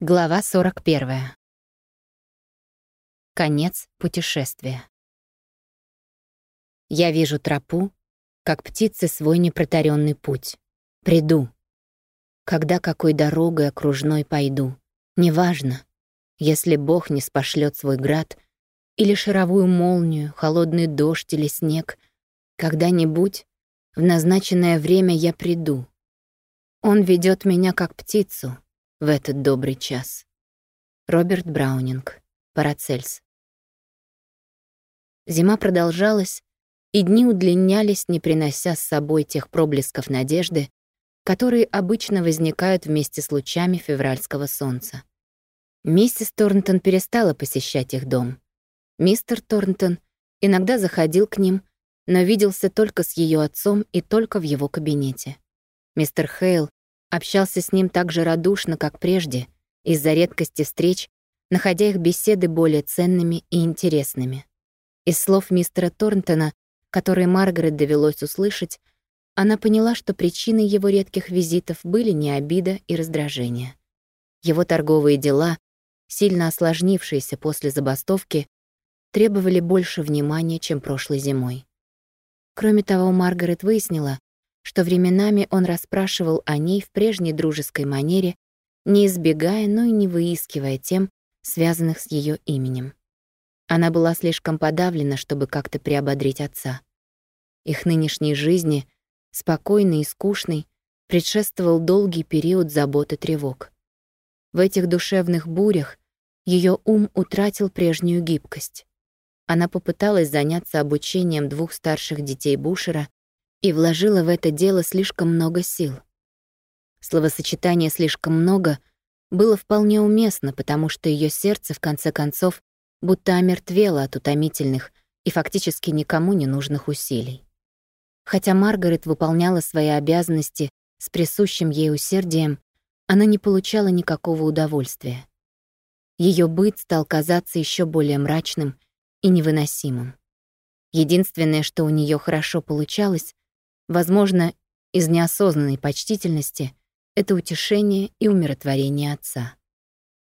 Глава 41. Конец путешествия. Я вижу тропу, как птицы свой непротаренный путь. Приду. Когда какой дорогой окружной пойду. Неважно, если Бог не спошлет свой град или шаровую молнию, холодный дождь или снег, когда-нибудь в назначенное время я приду. Он ведет меня как птицу — в этот добрый час. Роберт Браунинг. Парацельс. Зима продолжалась, и дни удлинялись, не принося с собой тех проблесков надежды, которые обычно возникают вместе с лучами февральского солнца. Миссис Торнтон перестала посещать их дом. Мистер Торнтон иногда заходил к ним, но виделся только с ее отцом и только в его кабинете. Мистер Хейл общался с ним так же радушно, как прежде, из-за редкости встреч, находя их беседы более ценными и интересными. Из слов мистера Торнтона, которые Маргарет довелось услышать, она поняла, что причиной его редких визитов были не обида и раздражение. Его торговые дела, сильно осложнившиеся после забастовки, требовали больше внимания, чем прошлой зимой. Кроме того, Маргарет выяснила, что временами он расспрашивал о ней в прежней дружеской манере, не избегая, но и не выискивая тем, связанных с ее именем. Она была слишком подавлена, чтобы как-то приободрить отца. Их нынешней жизни, спокойной и скучной, предшествовал долгий период забот и тревог. В этих душевных бурях ее ум утратил прежнюю гибкость. Она попыталась заняться обучением двух старших детей Бушера, и вложила в это дело слишком много сил. Словосочетание «слишком много» было вполне уместно, потому что ее сердце, в конце концов, будто омертвело от утомительных и фактически никому не нужных усилий. Хотя Маргарет выполняла свои обязанности с присущим ей усердием, она не получала никакого удовольствия. Ее быт стал казаться еще более мрачным и невыносимым. Единственное, что у нее хорошо получалось, Возможно, из неосознанной почтительности это утешение и умиротворение отца.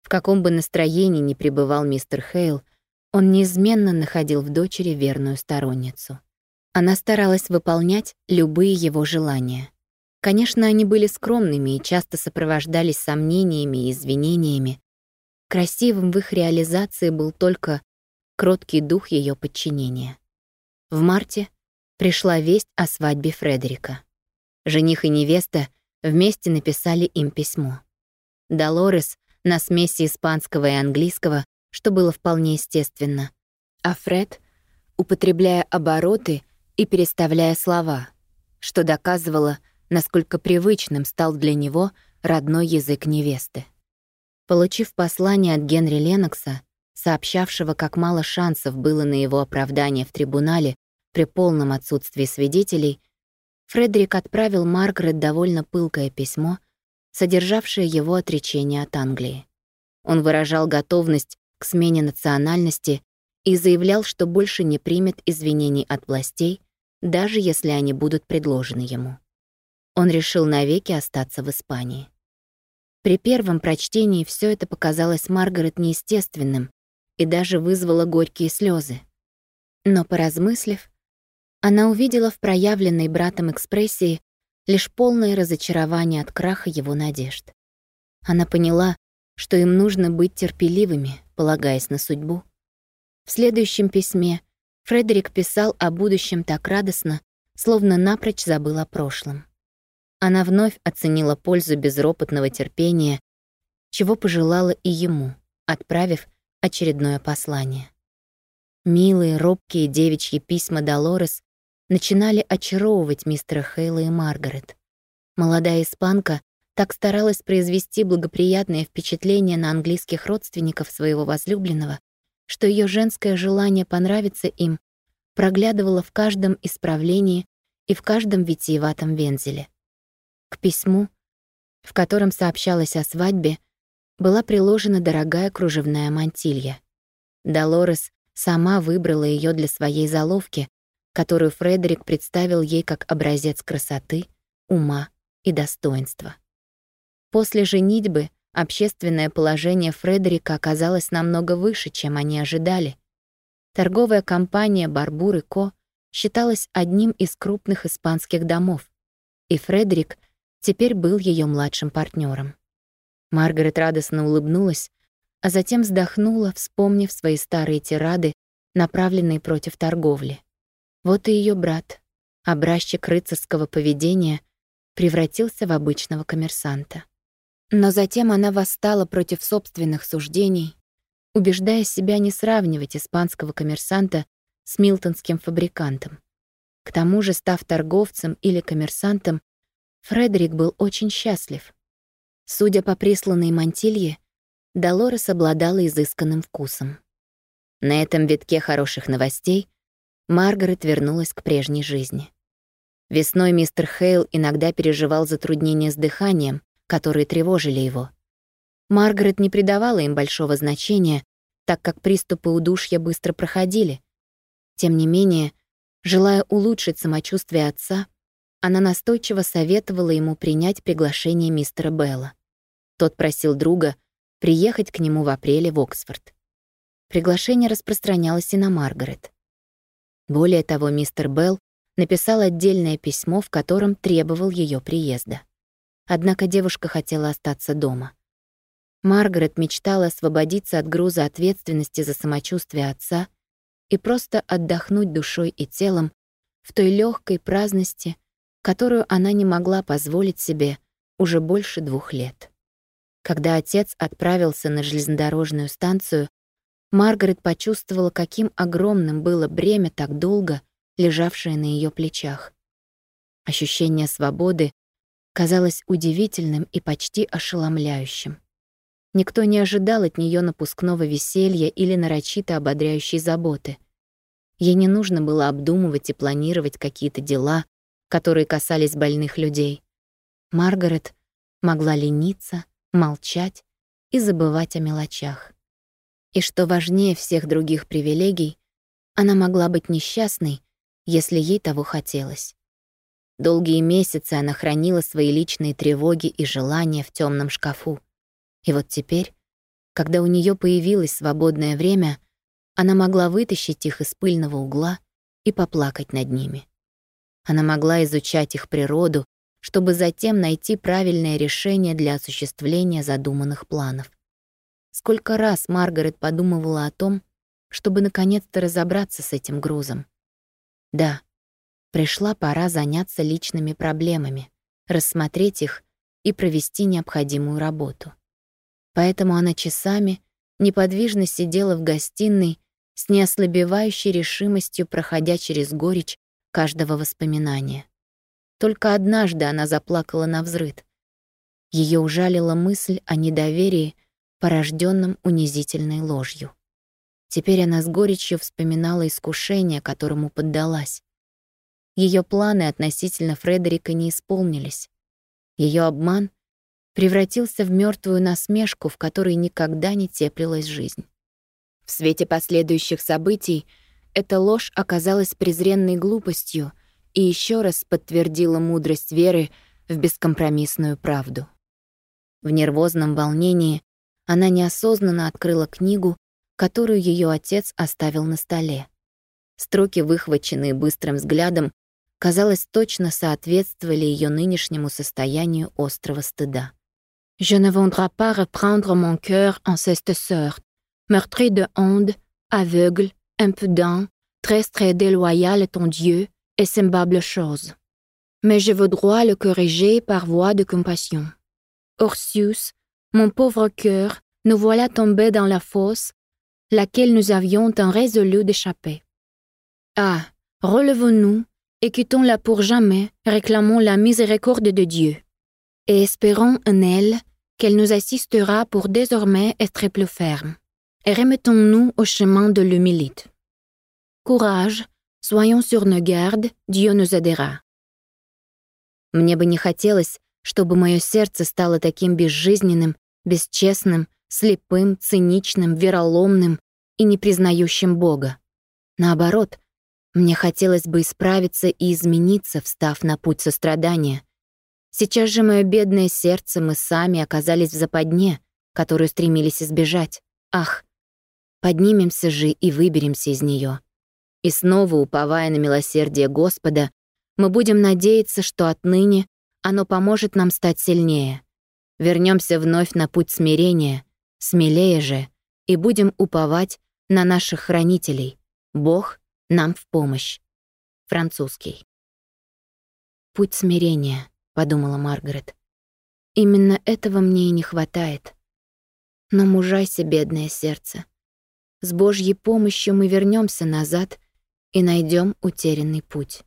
В каком бы настроении ни пребывал мистер Хейл, он неизменно находил в дочери верную сторонницу. Она старалась выполнять любые его желания. Конечно, они были скромными и часто сопровождались сомнениями и извинениями. Красивым в их реализации был только кроткий дух ее подчинения. В марте пришла весть о свадьбе Фредерика. Жених и невеста вместе написали им письмо. Долорес на смеси испанского и английского, что было вполне естественно, а Фред, употребляя обороты и переставляя слова, что доказывало, насколько привычным стал для него родной язык невесты. Получив послание от Генри Ленокса, сообщавшего, как мало шансов было на его оправдание в трибунале при полном отсутствии свидетелей, Фредерик отправил Маргарет довольно пылкое письмо, содержавшее его отречение от Англии. Он выражал готовность к смене национальности и заявлял, что больше не примет извинений от властей, даже если они будут предложены ему. Он решил навеки остаться в Испании. При первом прочтении все это показалось Маргарет неестественным и даже вызвало горькие слезы. Но, поразмыслив, она увидела в проявленной братом экспрессии лишь полное разочарование от краха его надежд. Она поняла, что им нужно быть терпеливыми, полагаясь на судьбу. В следующем письме Фредерик писал о будущем так радостно, словно напрочь забыл о прошлом. Она вновь оценила пользу безропотного терпения, чего пожелала и ему, отправив очередное послание. Милые, робкие девичьи письма Долорес начинали очаровывать мистера Хейла и Маргарет. Молодая испанка так старалась произвести благоприятное впечатление на английских родственников своего возлюбленного, что ее женское желание понравиться им проглядывало в каждом исправлении и в каждом витиеватом вензеле. К письму, в котором сообщалось о свадьбе, была приложена дорогая кружевная мантилья. Долорес сама выбрала ее для своей заловки, которую Фредерик представил ей как образец красоты, ума и достоинства. После женитьбы общественное положение Фредерика оказалось намного выше, чем они ожидали. Торговая компания «Барбур и Ко» считалась одним из крупных испанских домов, и Фредерик теперь был ее младшим партнером. Маргарет радостно улыбнулась, а затем вздохнула, вспомнив свои старые тирады, направленные против торговли. Вот и ее брат, образчик рыцарского поведения, превратился в обычного коммерсанта. Но затем она восстала против собственных суждений, убеждая себя не сравнивать испанского коммерсанта с милтонским фабрикантом. К тому же, став торговцем или коммерсантом, Фредерик был очень счастлив. Судя по присланной мантилье, Долорес обладала изысканным вкусом. На этом витке хороших новостей Маргарет вернулась к прежней жизни. Весной мистер Хейл иногда переживал затруднения с дыханием, которые тревожили его. Маргарет не придавала им большого значения, так как приступы удушья быстро проходили. Тем не менее, желая улучшить самочувствие отца, она настойчиво советовала ему принять приглашение мистера Белла. Тот просил друга приехать к нему в апреле в Оксфорд. Приглашение распространялось и на Маргарет. Более того, мистер Белл написал отдельное письмо, в котором требовал ее приезда. Однако девушка хотела остаться дома. Маргарет мечтала освободиться от груза ответственности за самочувствие отца и просто отдохнуть душой и телом в той легкой праздности, которую она не могла позволить себе уже больше двух лет. Когда отец отправился на железнодорожную станцию, Маргарет почувствовала, каким огромным было бремя так долго, лежавшее на ее плечах. Ощущение свободы казалось удивительным и почти ошеломляющим. Никто не ожидал от нее напускного веселья или нарочито ободряющей заботы. Ей не нужно было обдумывать и планировать какие-то дела, которые касались больных людей. Маргарет могла лениться, молчать и забывать о мелочах. И что важнее всех других привилегий, она могла быть несчастной, если ей того хотелось. Долгие месяцы она хранила свои личные тревоги и желания в темном шкафу. И вот теперь, когда у нее появилось свободное время, она могла вытащить их из пыльного угла и поплакать над ними. Она могла изучать их природу, чтобы затем найти правильное решение для осуществления задуманных планов. Сколько раз Маргарет подумывала о том, чтобы наконец-то разобраться с этим грузом. Да, Пришла пора заняться личными проблемами, рассмотреть их и провести необходимую работу. Поэтому она часами неподвижно сидела в гостиной с неослабевающей решимостью, проходя через горечь каждого воспоминания. Только однажды она заплакала на взрыд. Ее ужалила мысль о недоверии, порожденном унизительной ложью. Теперь она с горечью вспоминала искушение, которому поддалась. Ее планы относительно Фредерика не исполнились. Ее обман превратился в мертвую насмешку, в которой никогда не теплилась жизнь. В свете последующих событий эта ложь оказалась презренной глупостью и еще раз подтвердила мудрость веры в бескомпромиссную правду. В нервозном волнении она неосознанно открыла книгу, которую ее отец оставил на столе. Строки, выхваченные быстрым взглядом, казалось, точно соответствовали ее нынешнему состоянию острого стыда. «Je ne voudrais pas reprendre mon cœur en cette sorte, meurtri de honte, aveugle, impudent, très très déloyal ton Dieu et semblable chose. Mais je voudrais le corriger par voie de compassion. Orsius, mon pauvre cœur, nous voilà tombés dans la fosse, laquelle nous avions tant résolu d'échapper. Ah, relevons-nous et quittons-la pour jamais, réclamons la miséricorde de Dieu, et espérons en elle qu'elle nous assistera pour désormais être plus fermes, et remettons-nous au chemin de l'humilité. Courage, soyons sur nos gardes, Dieu nous aidera. Мне бы не хотелось, чтобы мое сердце стало таким безжизненным, бесчестным, слепым, циничным, вероломным и не признающим Бога. Наоборот, мне хотелось бы исправиться и измениться, встав на путь сострадания. Сейчас же мое бедное сердце мы сами оказались в западне, которую стремились избежать. Ах, поднимемся же и выберемся из нее. И снова, уповая на милосердие Господа, мы будем надеяться, что отныне оно поможет нам стать сильнее. Вернемся вновь на путь смирения, смелее же, и будем уповать на наших хранителей. Бог нам в помощь. Французский. «Путь смирения», — подумала Маргарет. «Именно этого мне и не хватает. Но мужайся, бедное сердце. С Божьей помощью мы вернемся назад и найдем утерянный путь».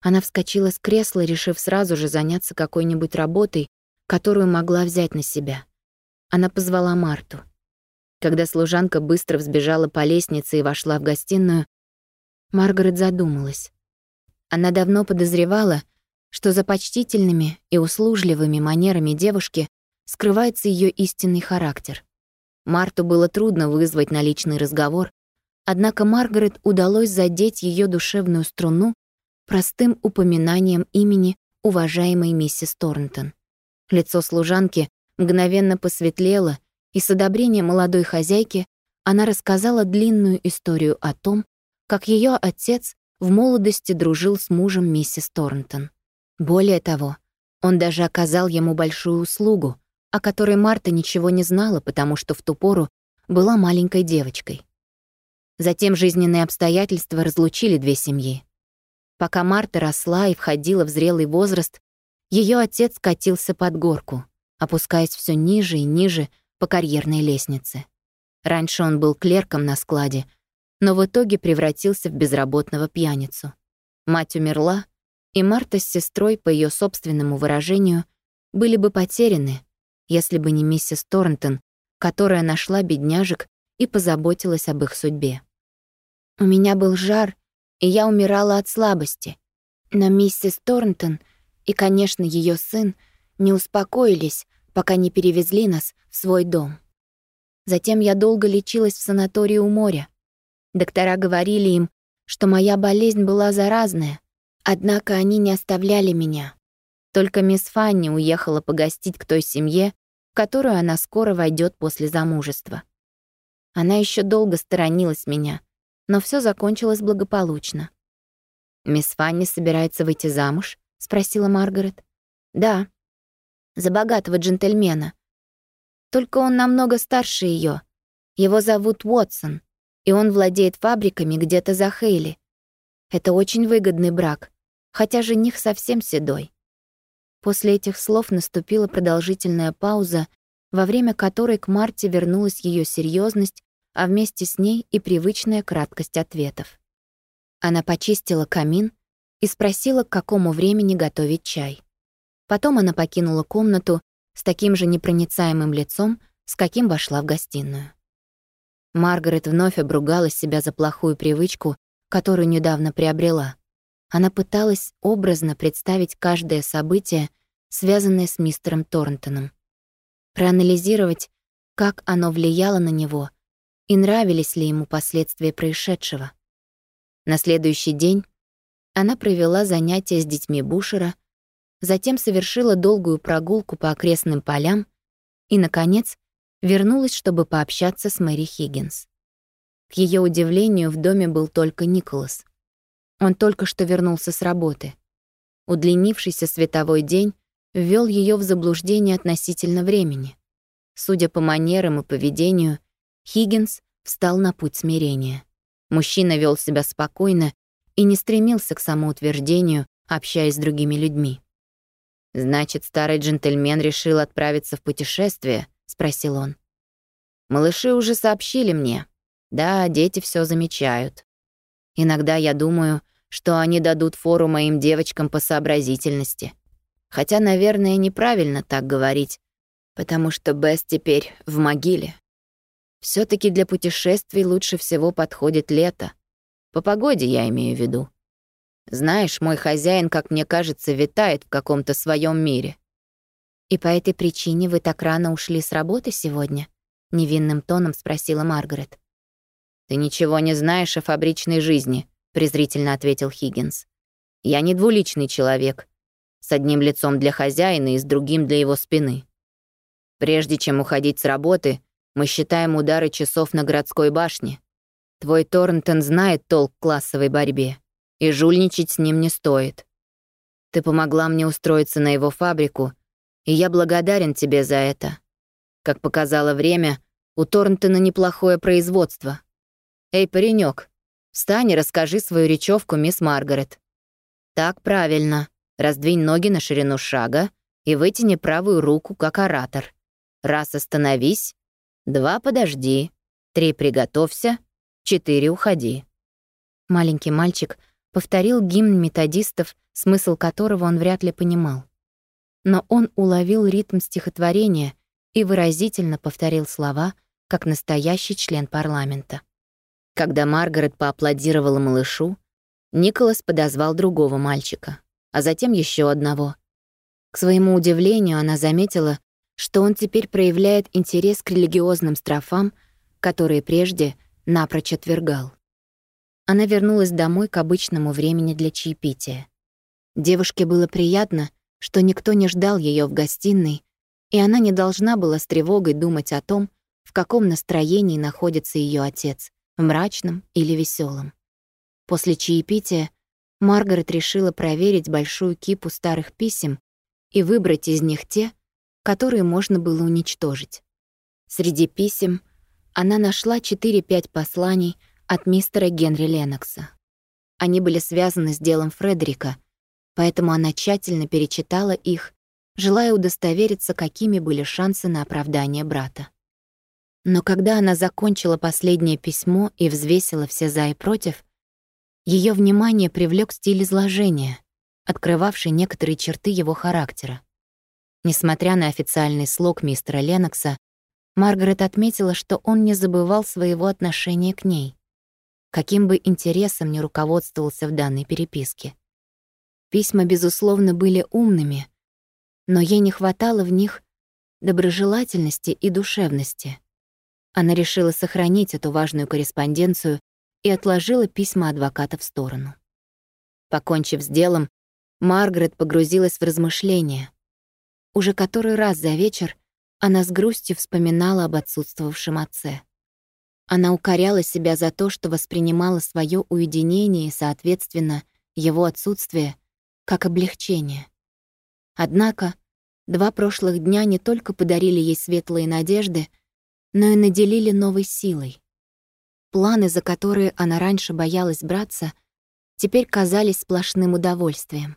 Она вскочила с кресла, решив сразу же заняться какой-нибудь работой, которую могла взять на себя. Она позвала Марту. Когда служанка быстро взбежала по лестнице и вошла в гостиную, Маргарет задумалась. Она давно подозревала, что за почтительными и услужливыми манерами девушки скрывается ее истинный характер. Марту было трудно вызвать на личный разговор, однако Маргарет удалось задеть ее душевную струну простым упоминанием имени уважаемой миссис Торнтон. Лицо служанки мгновенно посветлело, и с одобрением молодой хозяйки она рассказала длинную историю о том, как ее отец в молодости дружил с мужем миссис Торнтон. Более того, он даже оказал ему большую услугу, о которой Марта ничего не знала, потому что в ту пору была маленькой девочкой. Затем жизненные обстоятельства разлучили две семьи. Пока Марта росла и входила в зрелый возраст, ее отец катился под горку, опускаясь все ниже и ниже по карьерной лестнице. Раньше он был клерком на складе, но в итоге превратился в безработного пьяницу. Мать умерла, и Марта с сестрой, по ее собственному выражению, были бы потеряны, если бы не миссис Торнтон, которая нашла бедняжек и позаботилась об их судьбе. У меня был жар, и я умирала от слабости. Но миссис Торнтон и, конечно, ее сын не успокоились, пока не перевезли нас в свой дом. Затем я долго лечилась в санатории у моря. Доктора говорили им, что моя болезнь была заразная, однако они не оставляли меня. Только мисс Фанни уехала погостить к той семье, в которую она скоро войдет после замужества. Она еще долго сторонилась меня — но все закончилось благополучно. «Мисс Фанни собирается выйти замуж?» — спросила Маргарет. «Да, за богатого джентльмена. Только он намного старше ее. Его зовут Уотсон, и он владеет фабриками где-то за Хейли. Это очень выгодный брак, хотя жених совсем седой». После этих слов наступила продолжительная пауза, во время которой к Марте вернулась ее серьезность а вместе с ней и привычная краткость ответов. Она почистила камин и спросила, к какому времени готовить чай. Потом она покинула комнату с таким же непроницаемым лицом, с каким вошла в гостиную. Маргарет вновь обругала себя за плохую привычку, которую недавно приобрела. Она пыталась образно представить каждое событие, связанное с мистером Торнтоном. Проанализировать, как оно влияло на него и нравились ли ему последствия происшедшего. На следующий день она провела занятия с детьми Бушера, затем совершила долгую прогулку по окрестным полям и, наконец, вернулась, чтобы пообщаться с Мэри Хиггинс. К ее удивлению, в доме был только Николас. Он только что вернулся с работы. Удлинившийся световой день ввел ее в заблуждение относительно времени. Судя по манерам и поведению, Хиггинс встал на путь смирения. Мужчина вел себя спокойно и не стремился к самоутверждению, общаясь с другими людьми. «Значит, старый джентльмен решил отправиться в путешествие?» — спросил он. «Малыши уже сообщили мне. Да, дети все замечают. Иногда я думаю, что они дадут фору моим девочкам по сообразительности. Хотя, наверное, неправильно так говорить, потому что Бесс теперь в могиле все таки для путешествий лучше всего подходит лето. По погоде я имею в виду. Знаешь, мой хозяин, как мне кажется, витает в каком-то своем мире. И по этой причине вы так рано ушли с работы сегодня? Невинным тоном спросила Маргарет. Ты ничего не знаешь о фабричной жизни, презрительно ответил Хиггинс. Я не двуличный человек, с одним лицом для хозяина и с другим для его спины. Прежде чем уходить с работы, мы считаем удары часов на городской башне. Твой Торнтон знает толк классовой борьбе, и жульничать с ним не стоит. Ты помогла мне устроиться на его фабрику, и я благодарен тебе за это. Как показало время, у Торнтона неплохое производство. Эй, паренек, встань и расскажи свою речевку мисс Маргарет. Так правильно. Раздвинь ноги на ширину шага и вытяни правую руку, как оратор. Раз остановись, два подожди, три приготовься, четыре уходи. Маленький мальчик повторил гимн методистов, смысл которого он вряд ли понимал. Но он уловил ритм стихотворения и выразительно повторил слова, как настоящий член парламента. Когда Маргарет поаплодировала малышу, Николас подозвал другого мальчика, а затем еще одного. К своему удивлению, она заметила, что он теперь проявляет интерес к религиозным строфам, которые прежде напрочь отвергал. Она вернулась домой к обычному времени для чаепития. Девушке было приятно, что никто не ждал ее в гостиной, и она не должна была с тревогой думать о том, в каком настроении находится ее отец, мрачном или веселом. После чаепития Маргарет решила проверить большую кипу старых писем и выбрать из них те, которые можно было уничтожить. Среди писем она нашла 4-5 посланий от мистера Генри Ленокса. Они были связаны с делом Фредерика, поэтому она тщательно перечитала их, желая удостовериться, какими были шансы на оправдание брата. Но когда она закончила последнее письмо и взвесила все «за» и «против», ее внимание привлек стиль изложения, открывавший некоторые черты его характера. Несмотря на официальный слог мистера Ленокса, Маргарет отметила, что он не забывал своего отношения к ней каким бы интересом ни руководствовался в данной переписке. Письма, безусловно, были умными, но ей не хватало в них доброжелательности и душевности. Она решила сохранить эту важную корреспонденцию и отложила письма адвоката в сторону. Покончив с делом, Маргарет погрузилась в размышления. Уже который раз за вечер она с грустью вспоминала об отсутствовавшем отце. Она укоряла себя за то, что воспринимала свое уединение и, соответственно, его отсутствие как облегчение. Однако два прошлых дня не только подарили ей светлые надежды, но и наделили новой силой. Планы, за которые она раньше боялась браться, теперь казались сплошным удовольствием.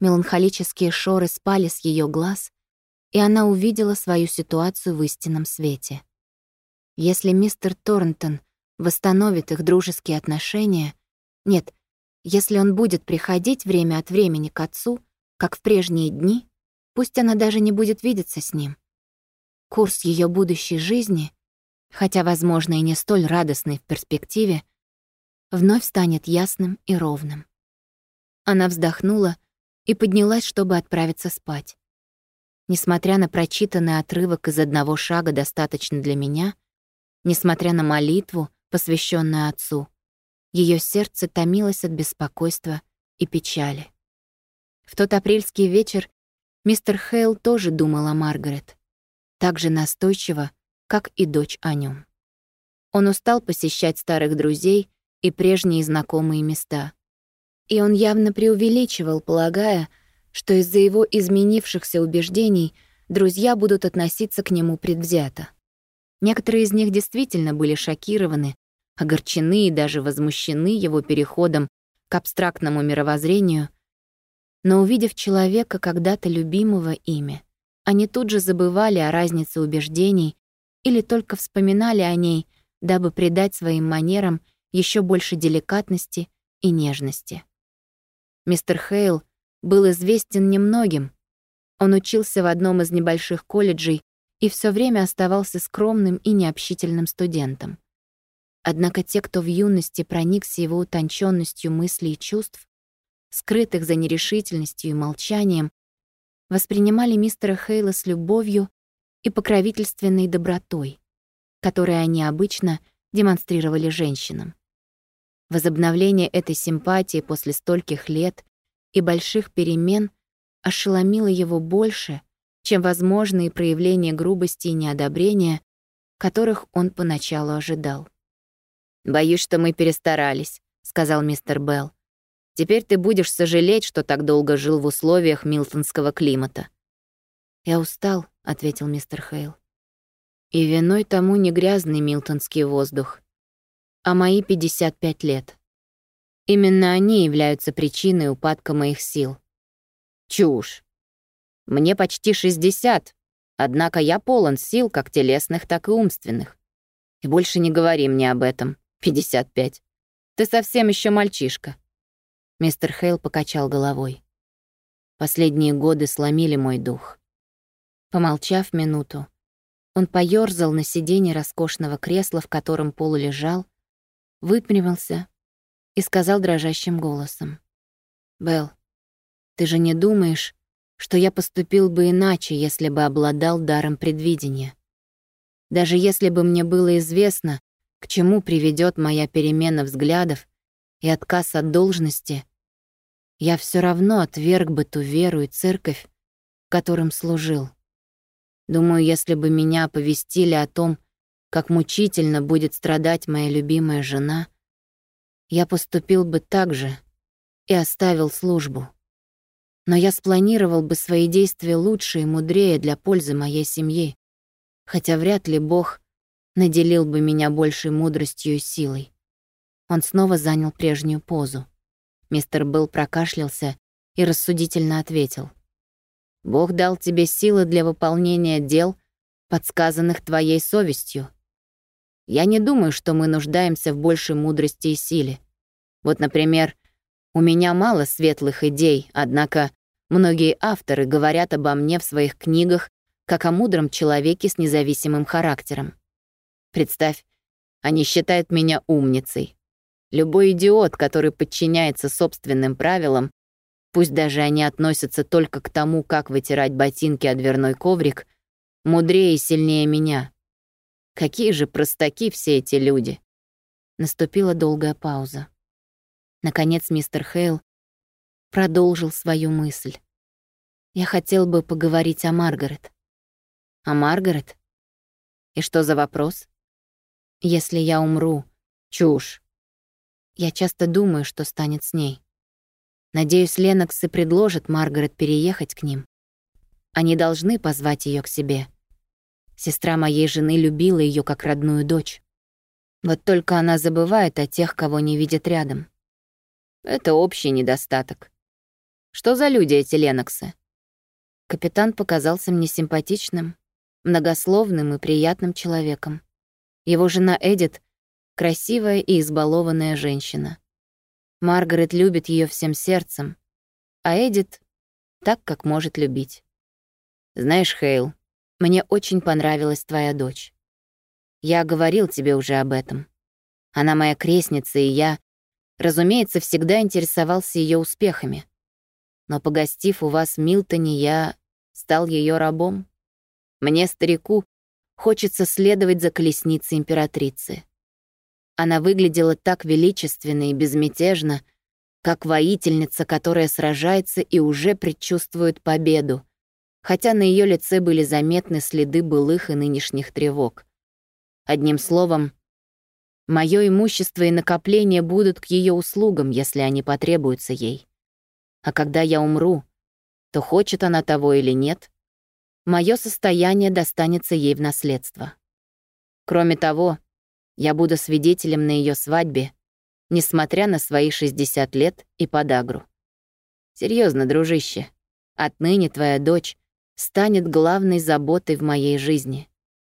Меланхолические шоры спали с ее глаз, и она увидела свою ситуацию в истинном свете. Если мистер Торнтон восстановит их дружеские отношения... Нет, если он будет приходить время от времени к отцу, как в прежние дни, пусть она даже не будет видеться с ним. Курс ее будущей жизни, хотя, возможно, и не столь радостный в перспективе, вновь станет ясным и ровным. Она вздохнула и поднялась, чтобы отправиться спать. Несмотря на прочитанный отрывок из одного шага «Достаточно для меня», Несмотря на молитву, посвященную отцу, ее сердце томилось от беспокойства и печали. В тот апрельский вечер мистер Хейл тоже думал о Маргарет, так же настойчиво, как и дочь о нем. Он устал посещать старых друзей и прежние знакомые места. И он явно преувеличивал, полагая, что из-за его изменившихся убеждений друзья будут относиться к нему предвзято. Некоторые из них действительно были шокированы, огорчены и даже возмущены его переходом к абстрактному мировоззрению, но увидев человека, когда-то любимого ими, они тут же забывали о разнице убеждений или только вспоминали о ней, дабы придать своим манерам еще больше деликатности и нежности. Мистер Хейл был известен немногим. Он учился в одном из небольших колледжей и все время оставался скромным и необщительным студентом. Однако те, кто в юности проникся его утонченностью мыслей и чувств, скрытых за нерешительностью и молчанием, воспринимали мистера Хейла с любовью и покровительственной добротой, которые они обычно демонстрировали женщинам. Возобновление этой симпатии после стольких лет и больших перемен ошеломило его больше, чем возможные проявления грубости и неодобрения, которых он поначалу ожидал. «Боюсь, что мы перестарались», — сказал мистер Белл. «Теперь ты будешь сожалеть, что так долго жил в условиях милтонского климата». «Я устал», — ответил мистер Хейл. «И виной тому не грязный милтонский воздух, а мои 55 лет. Именно они являются причиной упадка моих сил». «Чушь. Мне почти 60, однако я полон сил как телесных, так и умственных. И больше не говори мне об этом. 55. Ты совсем еще мальчишка». Мистер Хейл покачал головой. Последние годы сломили мой дух. Помолчав минуту, он поёрзал на сиденье роскошного кресла, в котором Пол лежал, выпрямился и сказал дрожащим голосом. «Белл, ты же не думаешь, что я поступил бы иначе, если бы обладал даром предвидения? Даже если бы мне было известно, к чему приведет моя перемена взглядов и отказ от должности, я все равно отверг бы ту веру и церковь, которым служил. Думаю, если бы меня оповестили о том, как мучительно будет страдать моя любимая жена, я поступил бы так же и оставил службу. Но я спланировал бы свои действия лучше и мудрее для пользы моей семьи, хотя вряд ли Бог наделил бы меня большей мудростью и силой. Он снова занял прежнюю позу. Мистер Белл прокашлялся и рассудительно ответил. Бог дал тебе силы для выполнения дел, подсказанных твоей совестью. Я не думаю, что мы нуждаемся в большей мудрости и силе. Вот, например, у меня мало светлых идей, однако многие авторы говорят обо мне в своих книгах как о мудром человеке с независимым характером. Представь, они считают меня умницей. Любой идиот, который подчиняется собственным правилам, пусть даже они относятся только к тому, как вытирать ботинки о дверной коврик, мудрее и сильнее меня. Какие же простаки все эти люди. Наступила долгая пауза. Наконец мистер Хейл продолжил свою мысль. Я хотел бы поговорить о Маргарет. О Маргарет? И что за вопрос? Если я умру, чушь. Я часто думаю, что станет с ней. Надеюсь, Леноксы предложат Маргарет переехать к ним. Они должны позвать ее к себе. Сестра моей жены любила ее как родную дочь. Вот только она забывает о тех, кого не видит рядом. Это общий недостаток. Что за люди эти Леноксы? Капитан показался мне симпатичным, многословным и приятным человеком. Его жена Эдит — красивая и избалованная женщина. Маргарет любит ее всем сердцем, а Эдит — так, как может любить. Знаешь, Хейл, мне очень понравилась твоя дочь. Я говорил тебе уже об этом. Она моя крестница, и я, разумеется, всегда интересовался ее успехами. Но погостив у вас в Милтоне, я стал ее рабом. Мне, старику, хочется следовать за колесницей императрицы. Она выглядела так величественно и безмятежно, как воительница, которая сражается и уже предчувствует победу, хотя на ее лице были заметны следы былых и нынешних тревог. Одним словом, мое имущество и накопления будут к ее услугам, если они потребуются ей. А когда я умру, то хочет она того или нет, мое состояние достанется ей в наследство. Кроме того, я буду свидетелем на ее свадьбе, несмотря на свои 60 лет и подагру. Серьезно, дружище, отныне твоя дочь станет главной заботой в моей жизни,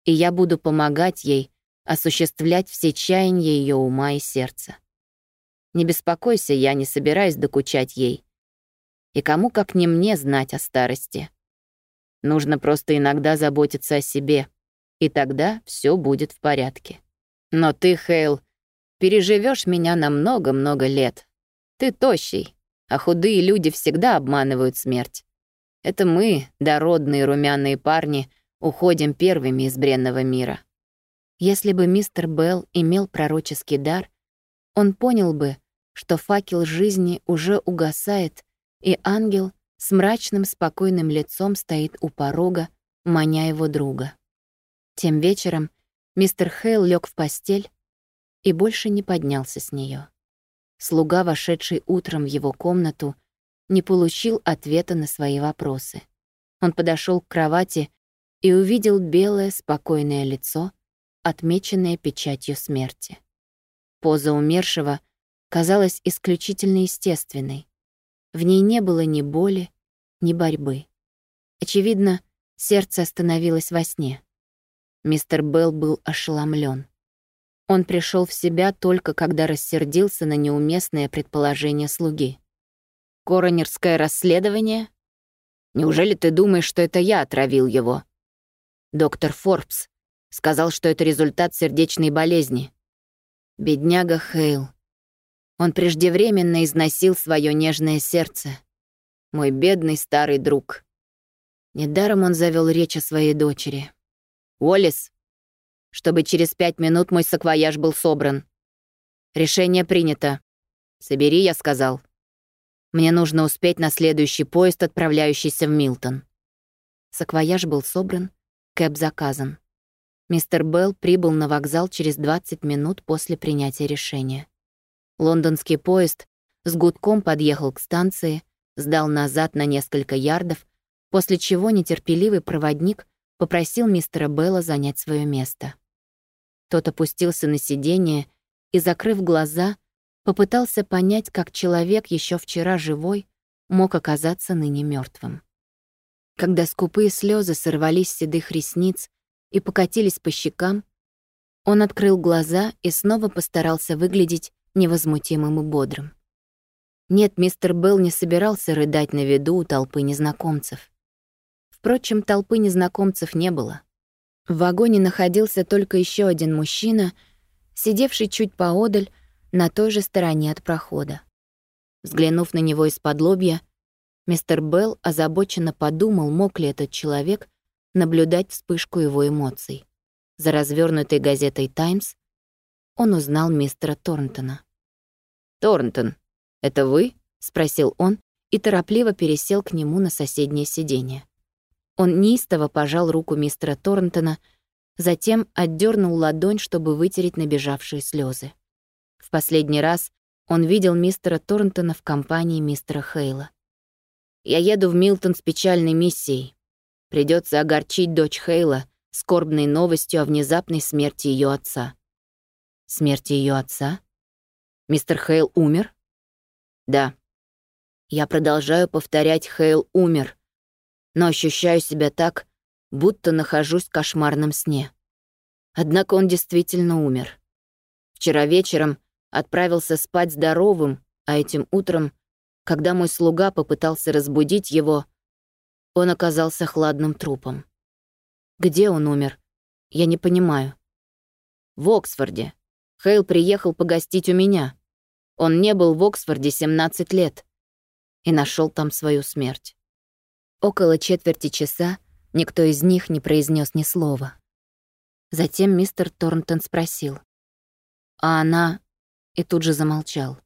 и я буду помогать ей осуществлять все чаяния ее ума и сердца. Не беспокойся, я не собираюсь докучать ей. И кому, как не мне, знать о старости. Нужно просто иногда заботиться о себе, и тогда все будет в порядке. Но ты, Хейл, переживешь меня на много-много лет. Ты тощий, а худые люди всегда обманывают смерть. Это мы, дородные румяные парни, уходим первыми из бренного мира. Если бы мистер Белл имел пророческий дар, он понял бы, что факел жизни уже угасает, и ангел с мрачным, спокойным лицом стоит у порога, маня его друга. Тем вечером мистер Хейл лег в постель и больше не поднялся с нее. Слуга, вошедший утром в его комнату, не получил ответа на свои вопросы. Он подошел к кровати и увидел белое, спокойное лицо, отмеченное печатью смерти. Поза умершего казалась исключительно естественной. В ней не было ни боли, ни борьбы. Очевидно, сердце остановилось во сне. Мистер Белл был ошеломлен. Он пришел в себя только когда рассердился на неуместное предположение слуги. «Коронерское расследование? Неужели ты думаешь, что это я отравил его?» Доктор Форбс сказал, что это результат сердечной болезни. Бедняга Хейл. Он преждевременно износил свое нежное сердце. Мой бедный старый друг. Недаром он завел речь о своей дочери. «Уоллес, чтобы через пять минут мой саквояж был собран. Решение принято. Собери, я сказал. Мне нужно успеть на следующий поезд, отправляющийся в Милтон». Саквояж был собран, кэб заказан. Мистер Белл прибыл на вокзал через 20 минут после принятия решения. Лондонский поезд с гудком подъехал к станции, сдал назад на несколько ярдов, после чего нетерпеливый проводник попросил мистера Белла занять свое место. Тот опустился на сиденье и, закрыв глаза, попытался понять, как человек, еще вчера живой, мог оказаться ныне мертвым. Когда скупые слезы сорвались с седых ресниц и покатились по щекам, он открыл глаза и снова постарался выглядеть невозмутимым и бодрым. Нет, мистер Белл не собирался рыдать на виду у толпы незнакомцев. Впрочем, толпы незнакомцев не было. В вагоне находился только еще один мужчина, сидевший чуть поодаль на той же стороне от прохода. Взглянув на него из-под лобья, мистер Белл озабоченно подумал, мог ли этот человек наблюдать вспышку его эмоций. За развернутой газетой «Таймс» он узнал мистера Торнтона. «Торнтон, это вы?» — спросил он и торопливо пересел к нему на соседнее сиденье. Он неистово пожал руку мистера Торнтона, затем отдернул ладонь, чтобы вытереть набежавшие слезы. В последний раз он видел мистера Торнтона в компании мистера Хейла. «Я еду в Милтон с печальной миссией. Придется огорчить дочь Хейла скорбной новостью о внезапной смерти ее отца». «Смерти ее отца? Мистер Хейл умер?» «Да». Я продолжаю повторять «Хейл умер», но ощущаю себя так, будто нахожусь в кошмарном сне. Однако он действительно умер. Вчера вечером отправился спать здоровым, а этим утром, когда мой слуга попытался разбудить его, он оказался хладным трупом. Где он умер? Я не понимаю. В Оксфорде. Хейл приехал погостить у меня. Он не был в Оксфорде 17 лет и нашел там свою смерть. Около четверти часа никто из них не произнес ни слова. Затем мистер Торнтон спросил. «А она...» И тут же замолчал.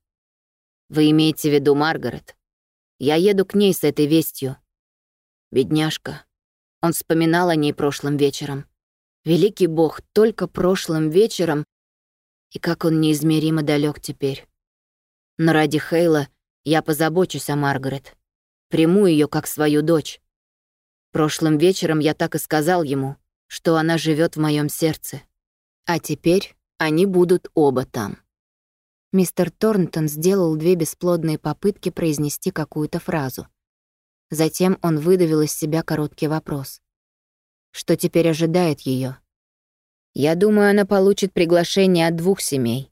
«Вы имеете в виду Маргарет? Я еду к ней с этой вестью. Бедняжка. Он вспоминал о ней прошлым вечером. Великий бог, только прошлым вечером. И как он неизмеримо далек теперь. Но ради Хейла я позабочусь о Маргарет приму ее как свою дочь. Прошлым вечером я так и сказал ему, что она живет в моем сердце. А теперь они будут оба там. Мистер Торнтон сделал две бесплодные попытки произнести какую-то фразу. Затем он выдавил из себя короткий вопрос. Что теперь ожидает ее? Я думаю, она получит приглашение от двух семей.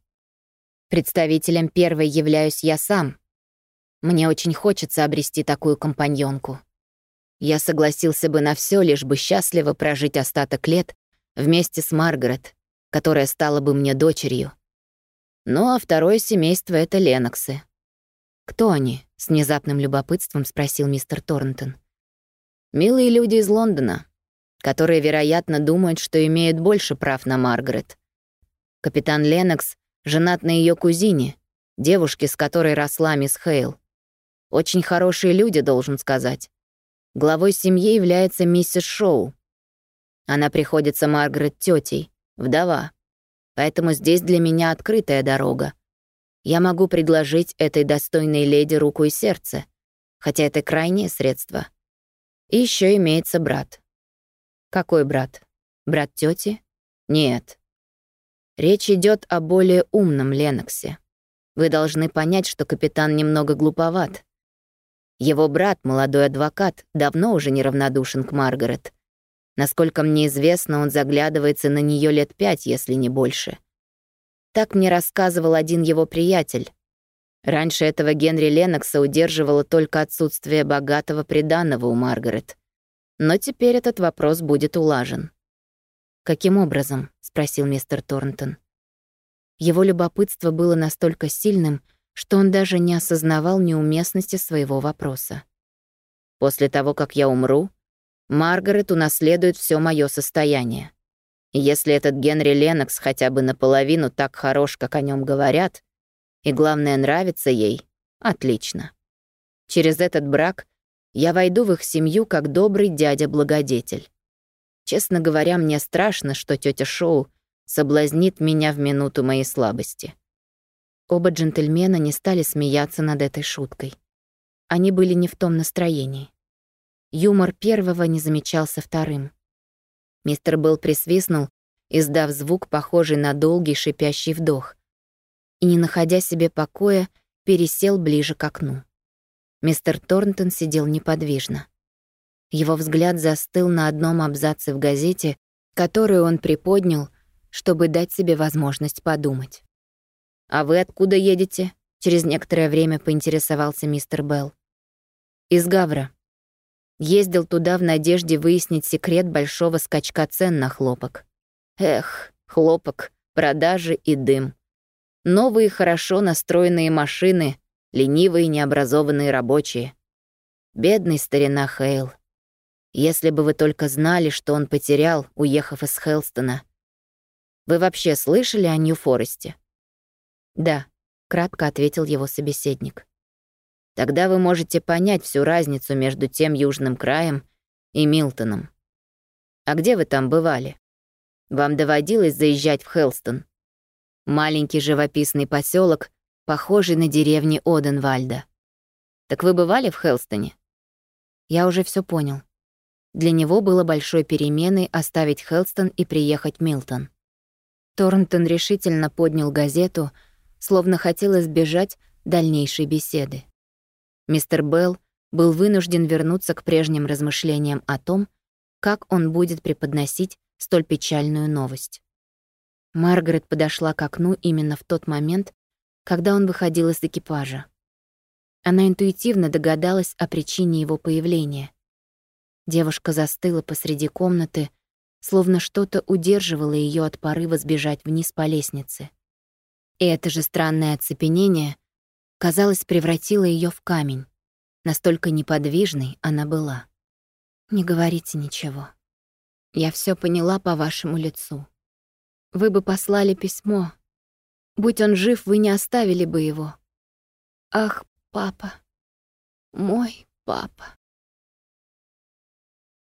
Представителем первой являюсь я сам, мне очень хочется обрести такую компаньонку. Я согласился бы на все, лишь бы счастливо прожить остаток лет вместе с Маргарет, которая стала бы мне дочерью. Ну а второе семейство — это Леноксы. «Кто они?» — с внезапным любопытством спросил мистер Торнтон. «Милые люди из Лондона, которые, вероятно, думают, что имеют больше прав на Маргарет. Капитан Ленокс женат на ее кузине, девушке, с которой росла мисс Хейл. Очень хорошие люди, должен сказать. Главой семьи является миссис Шоу. Она приходится Маргарет тетей, вдова. Поэтому здесь для меня открытая дорога. Я могу предложить этой достойной леди руку и сердце, хотя это крайнее средство. И еще имеется брат. Какой брат? Брат тети? Нет. Речь идет о более умном Леноксе. Вы должны понять, что капитан немного глуповат. Его брат, молодой адвокат, давно уже неравнодушен к Маргарет. Насколько мне известно, он заглядывается на нее лет пять, если не больше. Так мне рассказывал один его приятель. Раньше этого Генри Ленокса удерживало только отсутствие богатого приданого у Маргарет. Но теперь этот вопрос будет улажен. «Каким образом?» — спросил мистер Торнтон. Его любопытство было настолько сильным, что он даже не осознавал неуместности своего вопроса. «После того, как я умру, Маргарет унаследует все мое состояние. Если этот Генри Ленокс хотя бы наполовину так хорош, как о нем говорят, и главное, нравится ей, отлично. Через этот брак я войду в их семью как добрый дядя-благодетель. Честно говоря, мне страшно, что тетя Шоу соблазнит меня в минуту моей слабости. Оба джентльмена не стали смеяться над этой шуткой. Они были не в том настроении. Юмор первого не замечался вторым. Мистер Белл присвистнул, издав звук, похожий на долгий шипящий вдох, и, не находя себе покоя, пересел ближе к окну. Мистер Торнтон сидел неподвижно. Его взгляд застыл на одном абзаце в газете, которую он приподнял, чтобы дать себе возможность подумать. «А вы откуда едете?» — через некоторое время поинтересовался мистер Белл. «Из Гавра. Ездил туда в надежде выяснить секрет большого скачка цен на хлопок. Эх, хлопок, продажи и дым. Новые хорошо настроенные машины, ленивые необразованные рабочие. Бедный старина Хейл. Если бы вы только знали, что он потерял, уехав из Хелстона. Вы вообще слышали о Нью-Форесте? Да, кратко ответил его собеседник. Тогда вы можете понять всю разницу между тем южным краем и Милтоном. А где вы там бывали? Вам доводилось заезжать в Хелстон? Маленький живописный поселок, похожий на деревни Оденвальда. Так вы бывали в Хелстоне? Я уже все понял. Для него было большой переменой оставить Хелстон и приехать в Милтон. Торнтон решительно поднял газету, словно хотел избежать дальнейшей беседы. Мистер Белл был вынужден вернуться к прежним размышлениям о том, как он будет преподносить столь печальную новость. Маргарет подошла к окну именно в тот момент, когда он выходил из экипажа. Она интуитивно догадалась о причине его появления. Девушка застыла посреди комнаты, словно что-то удерживало ее от порыва сбежать вниз по лестнице. И это же странное оцепенение казалось, превратила ее в камень. Настолько неподвижной она была. «Не говорите ничего. Я все поняла по вашему лицу. Вы бы послали письмо. Будь он жив, вы не оставили бы его. Ах, папа, мой папа».